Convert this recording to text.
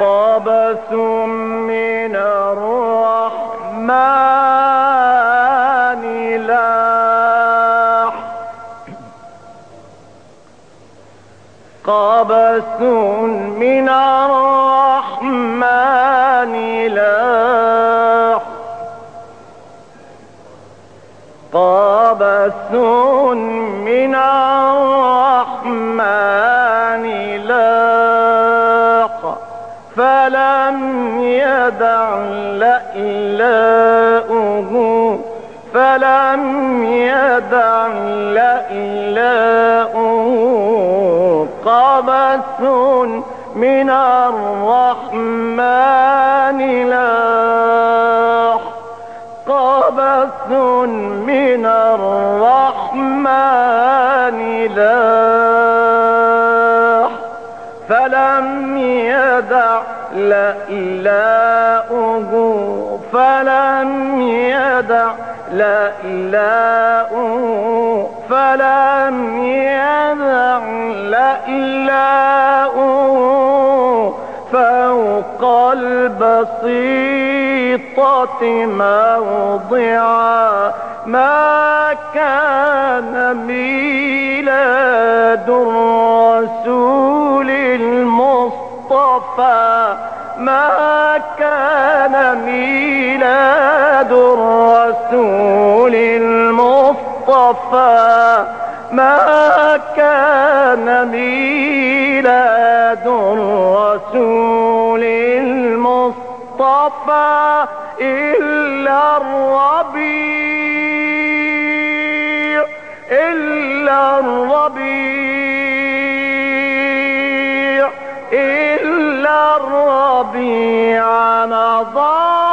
قبس من الرحمن لاح قبس من الرحمن لاح قبس من فلم يدع لإلاؤه فلم يدع لإلاؤه. قبس من الرحمن لاح قبس من الرحمن لاح. فلم يدع لإلاؤه فلم يدع لإلاؤه فلم يدع لإلاؤه فوق البسيطة موضعا ما كان ميلاد الرسول المصطفى ما كان ميلاد الرسول المصطفى ما كان ميلاد الرسول المصطفى إلا الربيع إلا الربيع. إلا الربيع نظر